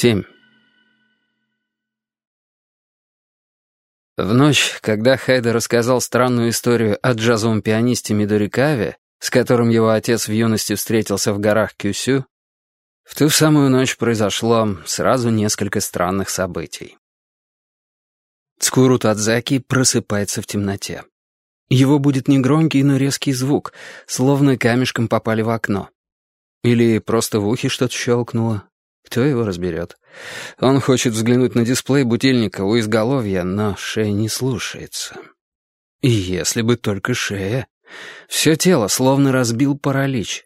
Семь. В ночь, когда Хайда рассказал странную историю о джазовом пианисте Мидори Каве, с которым его отец в юности встретился в горах Кюсю, в ту самую ночь произошло сразу несколько странных событий. Цкуру Тадзаки просыпается в темноте. Его будет негромкий, но резкий звук, словно камешком попали в окно. Или просто в ухе что-то щелкнуло, кто его разберет? Он хочет взглянуть на дисплей бутильника у изголовья, но шея не слушается. И если бы только шея. Все тело словно разбил паралич.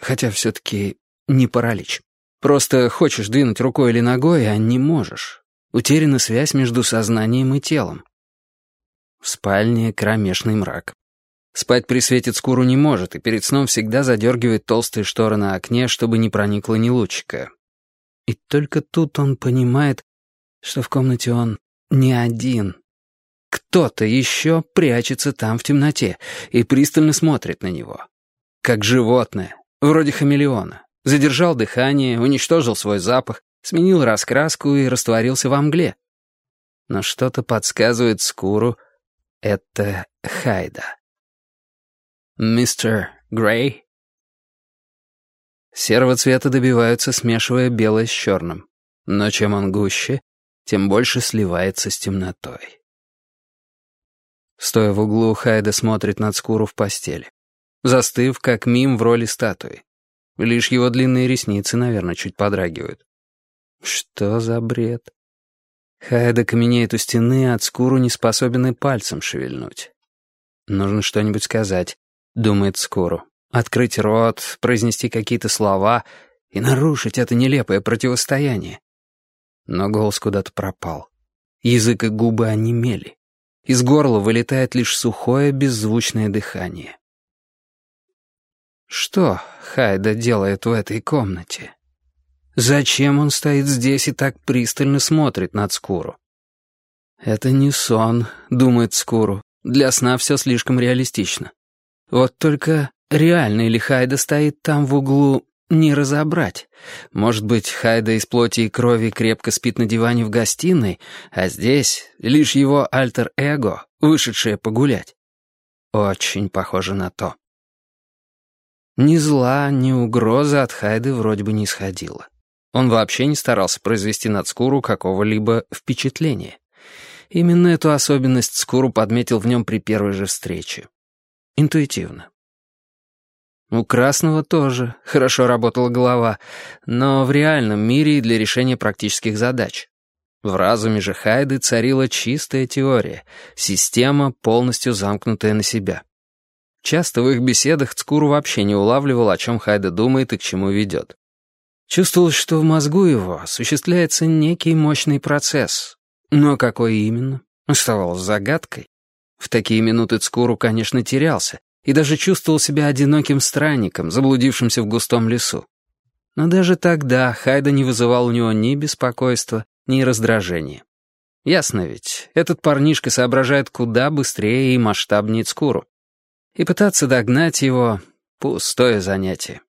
Хотя все-таки не паралич. Просто хочешь двинуть рукой или ногой, а не можешь. Утеряна связь между сознанием и телом. В спальне кромешный мрак. Спать при свете скуру не может, и перед сном всегда задергивает толстые шторы на окне, чтобы не проникло ни лучика. И только тут он понимает, что в комнате он не один. Кто-то еще прячется там в темноте и пристально смотрит на него. Как животное, вроде хамелеона. Задержал дыхание, уничтожил свой запах, сменил раскраску и растворился во мгле. Но что-то подсказывает Скуру — это Хайда. «Мистер Грей?» Серого цвета добиваются, смешивая белое с черным. Но чем он гуще, тем больше сливается с темнотой. Стоя в углу, Хайда смотрит на Цкуру в постели. Застыв, как мим в роли статуи. Лишь его длинные ресницы, наверное, чуть подрагивают. Что за бред? Хайда каменеет у стены, а Цкуру не способен и пальцем шевельнуть. Нужно что-нибудь сказать, думает Скуру открыть рот, произнести какие-то слова и нарушить это нелепое противостояние. Но голос куда-то пропал. Язык и губы онемели. Из горла вылетает лишь сухое, беззвучное дыхание. Что Хайда делает в этой комнате? Зачем он стоит здесь и так пристально смотрит на Цкуру? «Это не сон», — думает Скуру. «Для сна все слишком реалистично. Вот только Реально ли Хайда стоит там в углу, не разобрать. Может быть, Хайда из плоти и крови крепко спит на диване в гостиной, а здесь лишь его альтер-эго, вышедшее погулять. Очень похоже на то. Ни зла, ни угрозы от Хайды вроде бы не исходило. Он вообще не старался произвести над Скуру какого-либо впечатления. Именно эту особенность Скуру подметил в нем при первой же встрече. Интуитивно. У Красного тоже хорошо работала голова, но в реальном мире и для решения практических задач. В разуме же Хайды царила чистая теория, система, полностью замкнутая на себя. Часто в их беседах Цкуру вообще не улавливал, о чем Хайда думает и к чему ведет. Чувствовалось, что в мозгу его осуществляется некий мощный процесс. Но какой именно, оставалось загадкой. В такие минуты Цкуру, конечно, терялся, и даже чувствовал себя одиноким странником, заблудившимся в густом лесу. Но даже тогда Хайда не вызывал у него ни беспокойства, ни раздражения. Ясно ведь, этот парнишка соображает куда быстрее и масштабнее Цкуру. И пытаться догнать его — пустое занятие.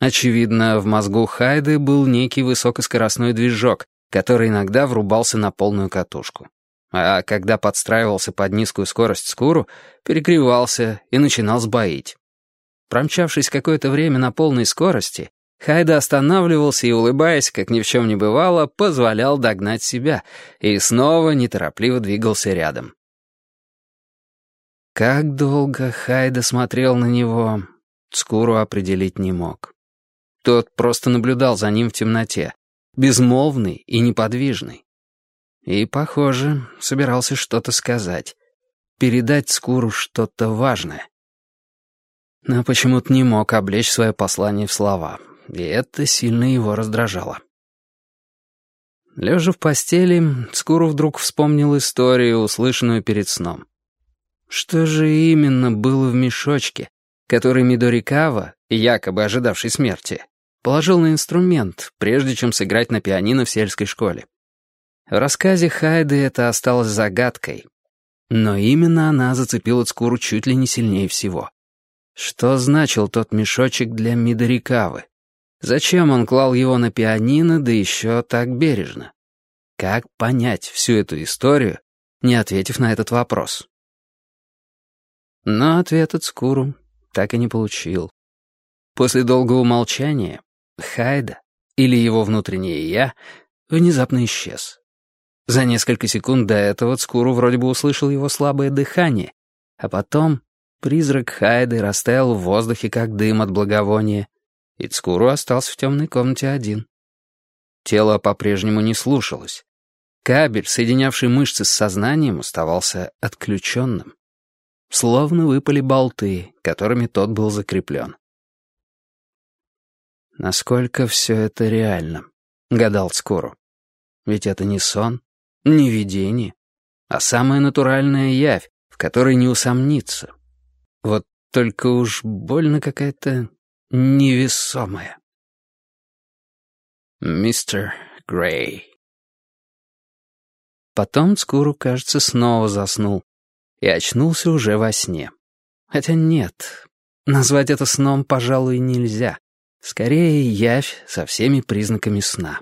Очевидно, в мозгу Хайды был некий высокоскоростной движок, который иногда врубался на полную катушку а когда подстраивался под низкую скорость скуру, перегревался и начинал сбоить. Промчавшись какое-то время на полной скорости, Хайда останавливался и, улыбаясь, как ни в чем не бывало, позволял догнать себя и снова неторопливо двигался рядом. Как долго Хайда смотрел на него, Скуру определить не мог. Тот просто наблюдал за ним в темноте, безмолвный и неподвижный. И, похоже, собирался что-то сказать. Передать Скуру что-то важное. Но почему-то не мог облечь свое послание в слова. И это сильно его раздражало. Лежа в постели, Скуру вдруг вспомнил историю, услышанную перед сном. Что же именно было в мешочке, который Мидорикава, якобы ожидавший смерти, положил на инструмент, прежде чем сыграть на пианино в сельской школе? В рассказе Хайды это осталось загадкой. Но именно она зацепила Цкуру чуть ли не сильнее всего. Что значил тот мешочек для Мидорикавы? Зачем он клал его на пианино, да еще так бережно? Как понять всю эту историю, не ответив на этот вопрос? Но ответ от Скуру так и не получил. После долгого молчания Хайда, или его внутреннее «я», внезапно исчез. За несколько секунд до этого Цкуру вроде бы услышал его слабое дыхание, а потом призрак Хайды растаял в воздухе, как дым от благовония, и Цкуру остался в темной комнате один. Тело по-прежнему не слушалось. Кабель, соединявший мышцы с сознанием, оставался отключенным. Словно выпали болты, которыми тот был закреплен. «Насколько все это реально?» — гадал Цкуру. «Ведь это не сон, не видение, а самая натуральная явь, в которой не усомниться. Вот только уж больно какая-то невесомая. Мистер Грей. Потом Скуру, кажется, снова заснул и очнулся уже во сне. Хотя нет, назвать это сном, пожалуй, нельзя. Скорее, явь со всеми признаками сна.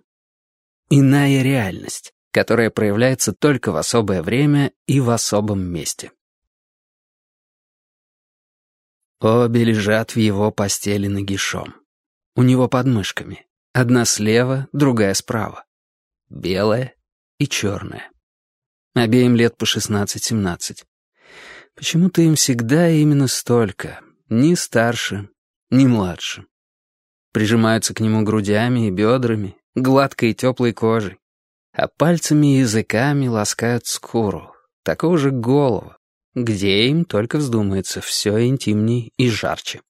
Иная реальность, которая проявляется только в особое время и в особом месте. Обе лежат в его постели нагишом. У него под мышками. Одна слева, другая справа. Белая и черная. Обеим лет по 16-17. Почему-то им всегда именно столько. Ни старше, ни младше. Прижимаются к нему грудями и бедрами, гладкой и теплой кожей. А пальцами и языками ласкают скуру, такого же голого, где им только вздумается все интимней и жарче.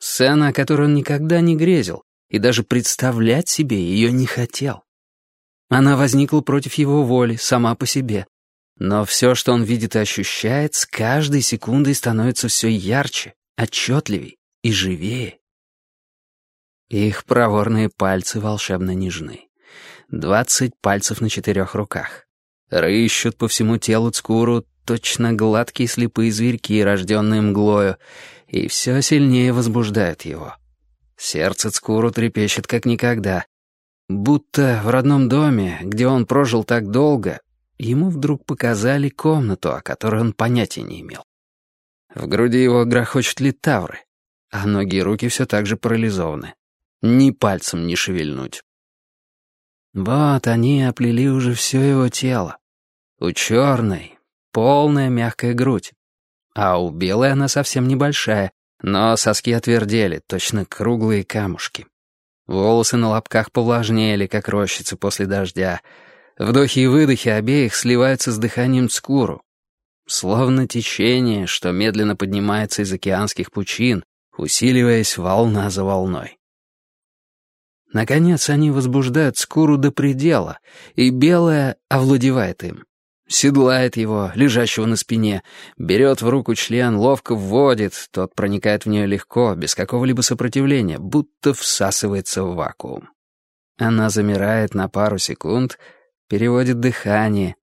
Сцена, о которой он никогда не грезил, и даже представлять себе ее не хотел. Она возникла против его воли, сама по себе. Но все, что он видит и ощущает, с каждой секундой становится все ярче, отчетливей и живее. Их проворные пальцы волшебно нежны. Двадцать пальцев на четырех руках. Рыщут по всему телу Цкуру точно гладкие слепые зверьки, рожденные мглою, и все сильнее возбуждают его. Сердце Цкуру трепещет как никогда. Будто в родном доме, где он прожил так долго, ему вдруг показали комнату, о которой он понятия не имел. В груди его грохочут литавры, а ноги и руки все так же парализованы. Ни пальцем не шевельнуть. Вот они оплели уже все его тело. У черной, Полная мягкая грудь. А у белой она совсем небольшая, но соски отвердели, точно круглые камушки. Волосы на лобках повлажнели, как рощицы после дождя. Вдохи и выдохи обеих сливаются с дыханием цкуру. Словно течение, что медленно поднимается из океанских пучин, усиливаясь волна за волной. Наконец они возбуждают скуру до предела, и белая овладевает им седлает его, лежащего на спине, берет в руку член, ловко вводит, тот проникает в нее легко, без какого-либо сопротивления, будто всасывается в вакуум. Она замирает на пару секунд, переводит дыхание.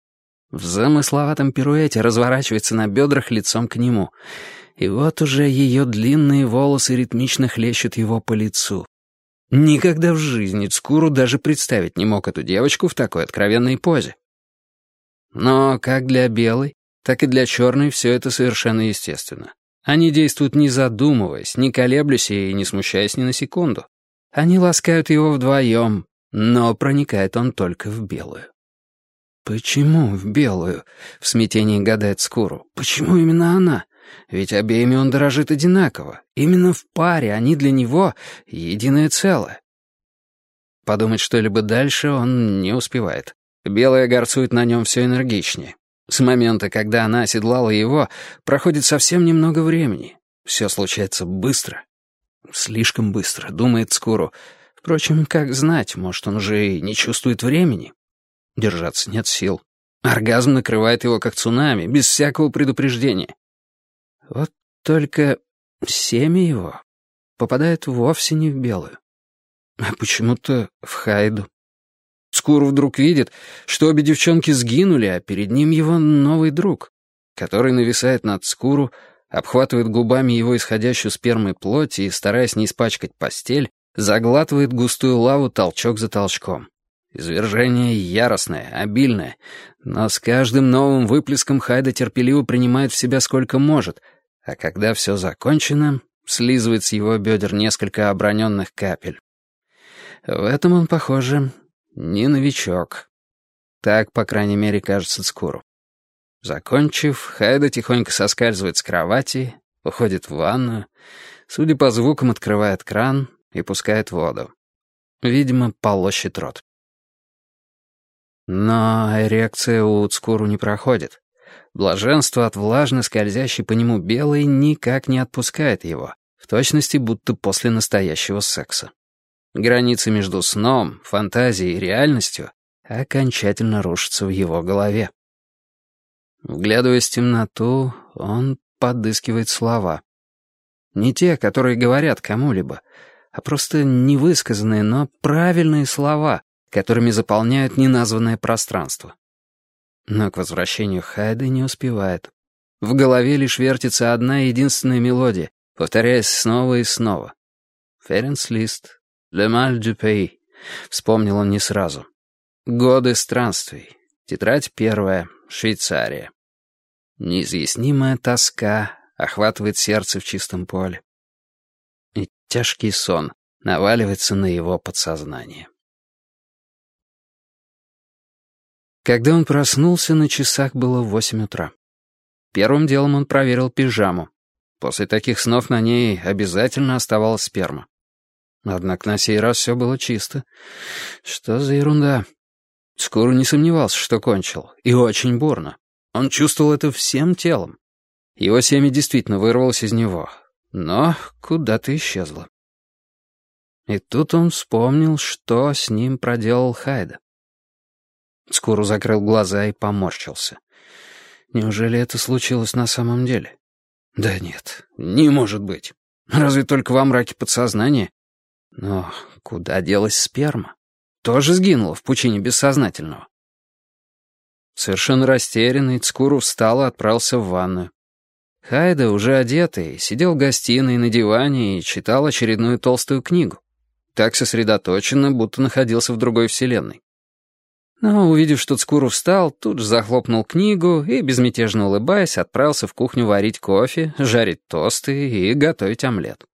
В замысловатом пируэте разворачивается на бедрах лицом к нему. И вот уже ее длинные волосы ритмично хлещут его по лицу. Никогда в жизни Цкуру даже представить не мог эту девочку в такой откровенной позе. Но как для белой, так и для черной все это совершенно естественно. Они действуют не задумываясь, не колеблясь и не смущаясь ни на секунду. Они ласкают его вдвоем, но проникает он только в белую. «Почему в белую?» — в смятении гадает Скуру. «Почему именно она? Ведь обеими он дорожит одинаково. Именно в паре они для него единое целое». Подумать что-либо дальше он не успевает. Белая горцует на нем все энергичнее. С момента, когда она оседлала его, проходит совсем немного времени. Все случается быстро. Слишком быстро, думает Скуру. Впрочем, как знать, может, он уже и не чувствует времени. Держаться нет сил. Оргазм накрывает его как цунами, без всякого предупреждения. Вот только семя его попадает вовсе не в белую, а почему-то в Хайду. Скур вдруг видит, что обе девчонки сгинули, а перед ним его новый друг, который нависает над Скуру, обхватывает губами его исходящую спермой плоть и, стараясь не испачкать постель, заглатывает густую лаву толчок за толчком. Извержение яростное, обильное, но с каждым новым выплеском Хайда терпеливо принимает в себя сколько может, а когда все закончено, слизывает с его бедер несколько оброненных капель. В этом он, похоже, не новичок. Так, по крайней мере, кажется Цкуру. Закончив, Хайда тихонько соскальзывает с кровати, уходит в ванную, судя по звукам, открывает кран и пускает воду. Видимо, полощет рот. Но эрекция у Цкуру не проходит. Блаженство от влажно скользящей по нему белой никак не отпускает его, в точности будто после настоящего секса. Границы между сном, фантазией и реальностью окончательно рушатся в его голове. Вглядываясь в темноту, он подыскивает слова. Не те, которые говорят кому-либо, а просто невысказанные, но правильные слова, которыми заполняют неназванное пространство. Но к возвращению Хайды не успевает. В голове лишь вертится одна единственная мелодия, повторяясь снова и снова. «Ференс Лист», «Le mal du pays», — вспомнил он не сразу. «Годы странствий», тетрадь первая, Швейцария. Неизъяснимая тоска охватывает сердце в чистом поле. И тяжкий сон наваливается на его подсознание. Когда он проснулся, на часах было восемь утра. Первым делом он проверил пижаму. После таких снов на ней обязательно оставалась сперма. Однако на сей раз все было чисто. Что за ерунда? Скоро не сомневался, что кончил. И очень бурно. Он чувствовал это всем телом. Его семя действительно вырвалось из него. Но куда-то исчезло. И тут он вспомнил, что с ним проделал Хайда. Скуру закрыл глаза и поморщился. Неужели это случилось на самом деле? Да нет, не может быть. Разве только во мраке подсознания? Но куда делась сперма? Тоже сгинула в пучине бессознательного. Совершенно растерянный, Цкуру встал и отправился в ванную. Хайда, уже одетый, сидел в гостиной на диване и читал очередную толстую книгу. Так сосредоточенно, будто находился в другой вселенной. Но, увидев, что Цкуру встал, тут же захлопнул книгу и, безмятежно улыбаясь, отправился в кухню варить кофе, жарить тосты и готовить омлет.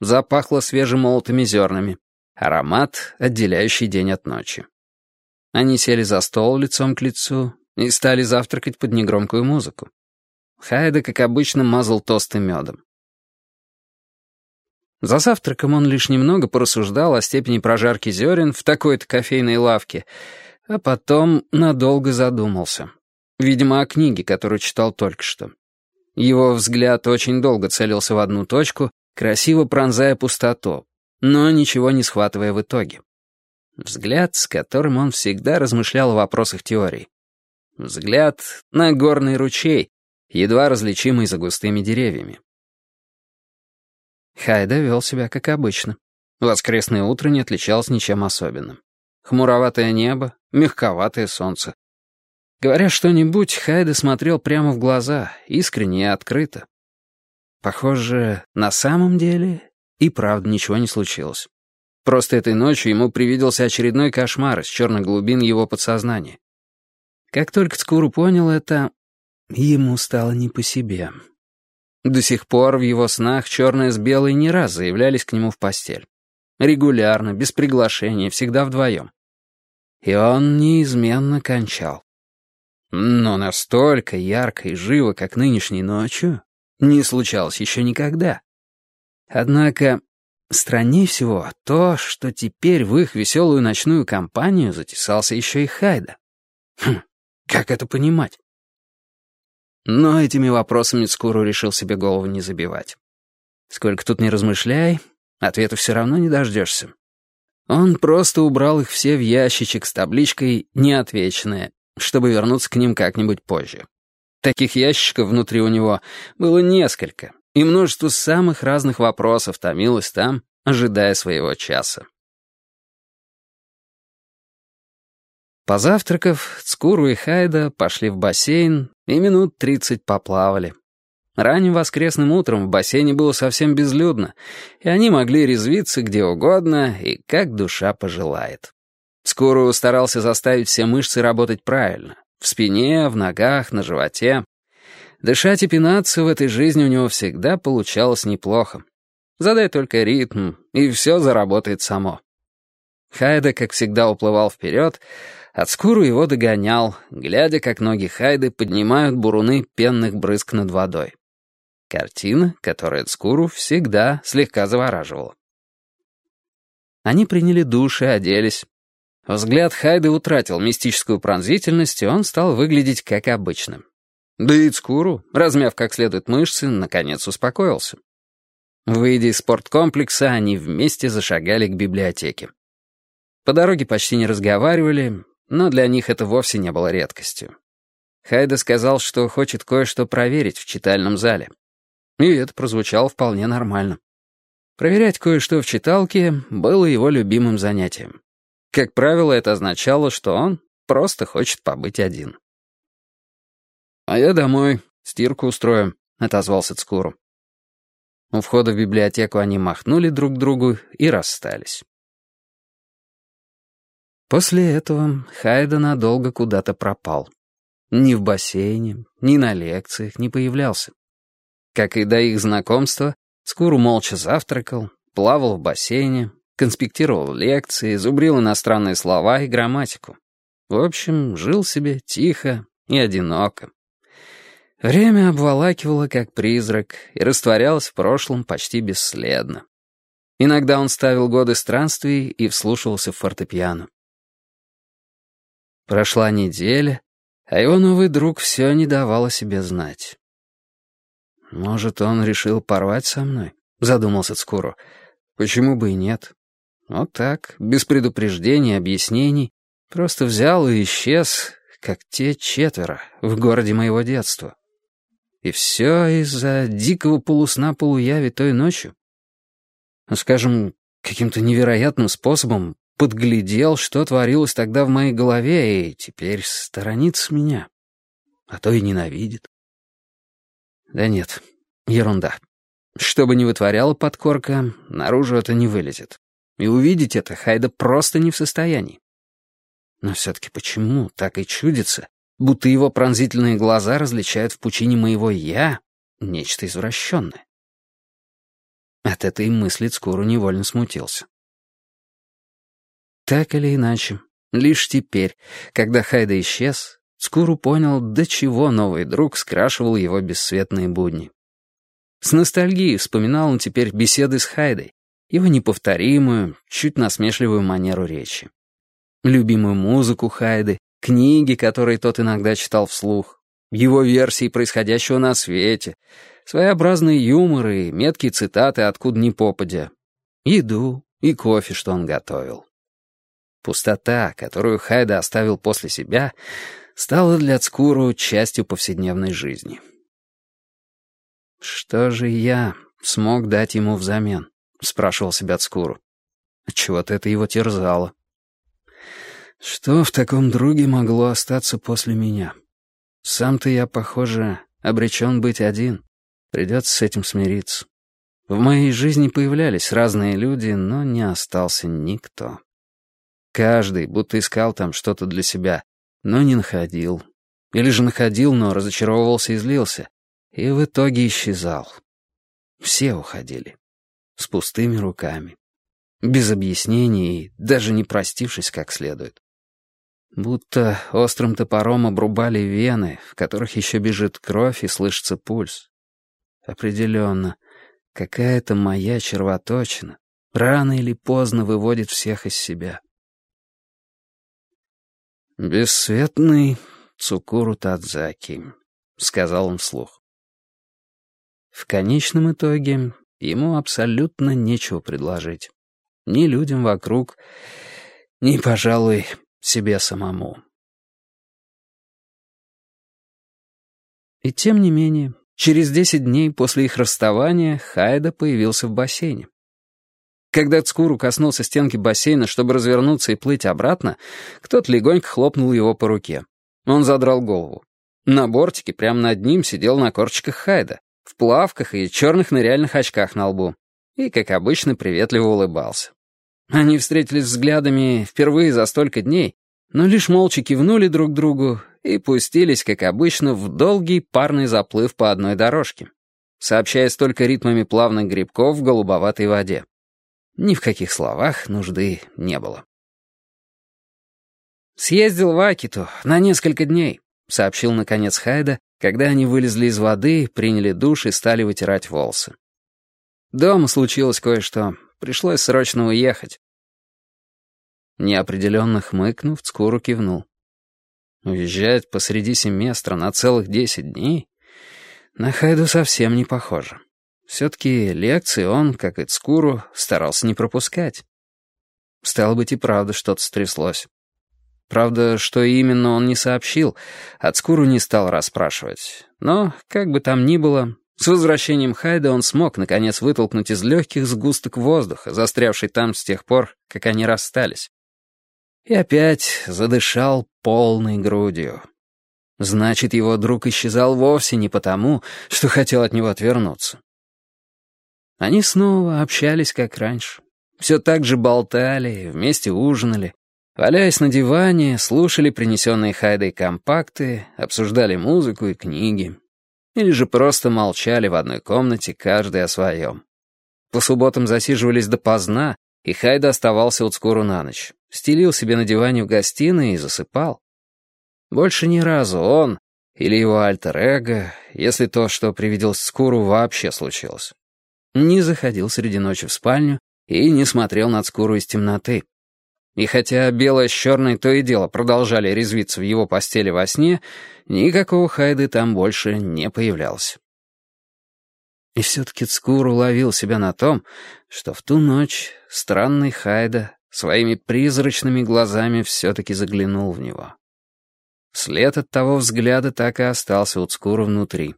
Запахло свежемолотыми зернами. Аромат, отделяющий день от ночи. Они сели за стол лицом к лицу и стали завтракать под негромкую музыку. Хайда, как обычно, мазал тосты медом. За завтраком он лишь немного порассуждал о степени прожарки зерен в такой-то кофейной лавке — а потом надолго задумался. Видимо, о книге, которую читал только что. Его взгляд очень долго целился в одну точку, красиво пронзая пустоту, но ничего не схватывая в итоге. Взгляд, с которым он всегда размышлял о вопросах теории. Взгляд на горный ручей, едва различимый за густыми деревьями. Хайда вел себя как обычно. Воскресное утро не отличалось ничем особенным. Хмуроватое небо, мягковатое солнце. Говоря что-нибудь, Хайда смотрел прямо в глаза, искренне и открыто. Похоже, на самом деле и правда ничего не случилось. Просто этой ночью ему привиделся очередной кошмар из черных глубин его подсознания. Как только Цкуру понял это, ему стало не по себе. До сих пор в его снах черное с белой не раз заявлялись к нему в постель. Регулярно, без приглашения, всегда вдвоем. И он неизменно кончал. Но настолько ярко и живо, как нынешней ночью, не случалось еще никогда. Однако страннее всего то, что теперь в их веселую ночную компанию затесался еще и Хайда. Хм, как это понимать? Но этими вопросами Цкуру решил себе голову не забивать. Сколько тут не размышляй, Ответа все равно не дождешься. Он просто убрал их все в ящичек с табличкой «Неотвеченные», чтобы вернуться к ним как-нибудь позже. Таких ящиков внутри у него было несколько, и множество самых разных вопросов томилось там, ожидая своего часа. Позавтракав, Цкуру и Хайда пошли в бассейн и минут тридцать поплавали. Ранним воскресным утром в бассейне было совсем безлюдно, и они могли резвиться где угодно и как душа пожелает. Скуру старался заставить все мышцы работать правильно. В спине, в ногах, на животе. Дышать и пинаться в этой жизни у него всегда получалось неплохо. Задай только ритм, и все заработает само. Хайда, как всегда, уплывал вперед, от Скуру его догонял, глядя, как ноги Хайды поднимают буруны пенных брызг над водой. Картина, которая Цкуру всегда слегка завораживала. Они приняли душ и оделись. Взгляд Хайды утратил мистическую пронзительность, и он стал выглядеть как обычно. Да и Цкуру, размяв как следует мышцы, наконец успокоился. Выйдя из спорткомплекса, они вместе зашагали к библиотеке. По дороге почти не разговаривали, но для них это вовсе не было редкостью. Хайда сказал, что хочет кое-что проверить в читальном зале. И это прозвучало вполне нормально. Проверять кое-что в читалке было его любимым занятием. Как правило, это означало, что он просто хочет побыть один. «А я домой, стирку устрою», — отозвался Цкуру. У входа в библиотеку они махнули друг другу и расстались. После этого Хайда надолго куда-то пропал. Ни в бассейне, ни на лекциях не появлялся. Как и до их знакомства, Скуру молча завтракал, плавал в бассейне, конспектировал лекции, зубрил иностранные слова и грамматику. В общем, жил себе тихо и одиноко. Время обволакивало как призрак и растворялось в прошлом почти бесследно. Иногда он ставил годы странствий и вслушивался в фортепиано. Прошла неделя, а его новый друг все не давал о себе знать. «Может, он решил порвать со мной?» — задумался Цкуру. «Почему бы и нет? Вот так, без предупреждений, объяснений, просто взял и исчез, как те четверо в городе моего детства. И все из-за дикого полусна-полуяви той ночью. Ну, скажем, каким-то невероятным способом подглядел, что творилось тогда в моей голове, и теперь сторонится меня, а то и ненавидит. Да нет, ерунда. Что бы ни вытворяла подкорка, наружу это не вылезет. И увидеть это Хайда просто не в состоянии. Но все-таки почему так и чудится, будто его пронзительные глаза различают в пучине моего «я» нечто извращенное? От этой мысли Цкуру невольно смутился. Так или иначе, лишь теперь, когда Хайда исчез, Скуру понял, до чего новый друг скрашивал его бесцветные будни. С ностальгией вспоминал он теперь беседы с Хайдой, его неповторимую, чуть насмешливую манеру речи. Любимую музыку Хайды, книги, которые тот иногда читал вслух, его версии происходящего на свете, своеобразные юморы и меткие цитаты откуда ни попадя, еду и кофе, что он готовил. Пустота, которую Хайда оставил после себя, стала для Цкуру частью повседневной жизни. «Что же я смог дать ему взамен?» — спрашивал себя Цкуру. Отчего-то это его терзало. Что в таком друге могло остаться после меня? Сам-то я, похоже, обречен быть один. Придется с этим смириться. В моей жизни появлялись разные люди, но не остался никто. Каждый будто искал там что-то для себя, но не находил. Или же находил, но разочаровывался и злился. И в итоге исчезал. Все уходили. С пустыми руками. Без объяснений даже не простившись как следует. Будто острым топором обрубали вены, в которых еще бежит кровь и слышится пульс. Определенно, какая-то моя червоточина рано или поздно выводит всех из себя. «Бесцветный Цукуру Тадзаки», — сказал он вслух. В конечном итоге ему абсолютно нечего предложить. Ни людям вокруг, ни, пожалуй, себе самому. И тем не менее, через десять дней после их расставания Хайда появился в бассейне. Когда Цкуру коснулся стенки бассейна, чтобы развернуться и плыть обратно, кто-то легонько хлопнул его по руке. Он задрал голову. На бортике прямо над ним сидел на корчиках Хайда. в плавках и черных ныряльных очках на лбу, и, как обычно, приветливо улыбался. Они встретились взглядами впервые за столько дней, но лишь молча кивнули друг другу и пустились, как обычно, в долгий парный заплыв по одной дорожке, сообщаясь только ритмами плавных грибков в голубоватой воде. Ни в каких словах нужды не было. «Съездил в Акиту на несколько дней», — сообщил наконец Хайда, когда они вылезли из воды, приняли душ и стали вытирать волосы. «Дома случилось кое-что. Пришлось срочно уехать». Неопределенно хмыкнув, Цкуру кивнул. Уезжать посреди семестра на целых десять дней? На Хайду совсем не похоже. Все-таки лекции он, как и Цкуру, старался не пропускать. Стало быть, и правда что-то стряслось. Правда, что именно он не сообщил, от Скуру не стал расспрашивать. Но, как бы там ни было, с возвращением Хайда он смог, наконец, вытолкнуть из легких сгусток воздуха, застрявший там с тех пор, как они расстались. И опять задышал полной грудью. Значит, его друг исчезал вовсе не потому, что хотел от него отвернуться. Они снова общались, как раньше. Все так же болтали, вместе ужинали. Валяясь на диване, слушали принесенные Хайдой компакты, обсуждали музыку и книги. Или же просто молчали в одной комнате, каждый о своем. По субботам засиживались допоздна, и Хайда оставался Уцкуру на ночь. Стелил себе на диване в гостиной и засыпал. Больше ни разу он или его альтер-эго, если то, что привиделось Скуру, вообще случилось, не заходил среди ночи в спальню и не смотрел на Скуру из темноты. И хотя белое с черной то и дело продолжали резвиться в его постели во сне, никакого Хайды там больше не появлялось. И все-таки Цкур уловил себя на том, что в ту ночь странный Хайда своими призрачными глазами все-таки заглянул в него. След от того взгляда так и остался у Цкура внутри.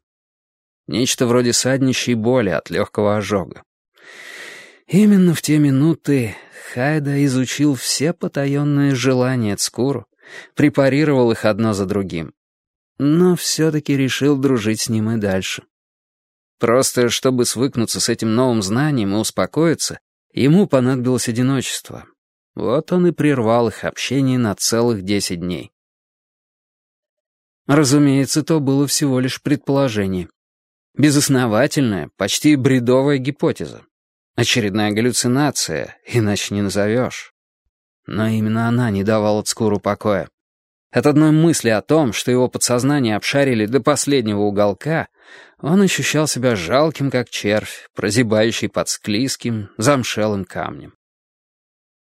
Нечто вроде саднищей боли от легкого ожога. Именно в те минуты Хайда изучил все потаенные желания Цкуру, препарировал их одно за другим. Но все-таки решил дружить с ним и дальше. Просто чтобы свыкнуться с этим новым знанием и успокоиться, ему понадобилось одиночество. Вот он и прервал их общение на целых десять дней. Разумеется, то было всего лишь предположение. Безосновательная, почти бредовая гипотеза. Очередная галлюцинация, иначе не назовешь. Но именно она не давала Цкуру покоя. От одной мысли о том, что его подсознание обшарили до последнего уголка, он ощущал себя жалким, как червь, прозябающий под склизким, замшелым камнем.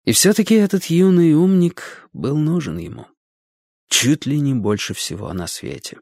И все-таки этот юный умник был нужен ему. Чуть ли не больше всего на свете.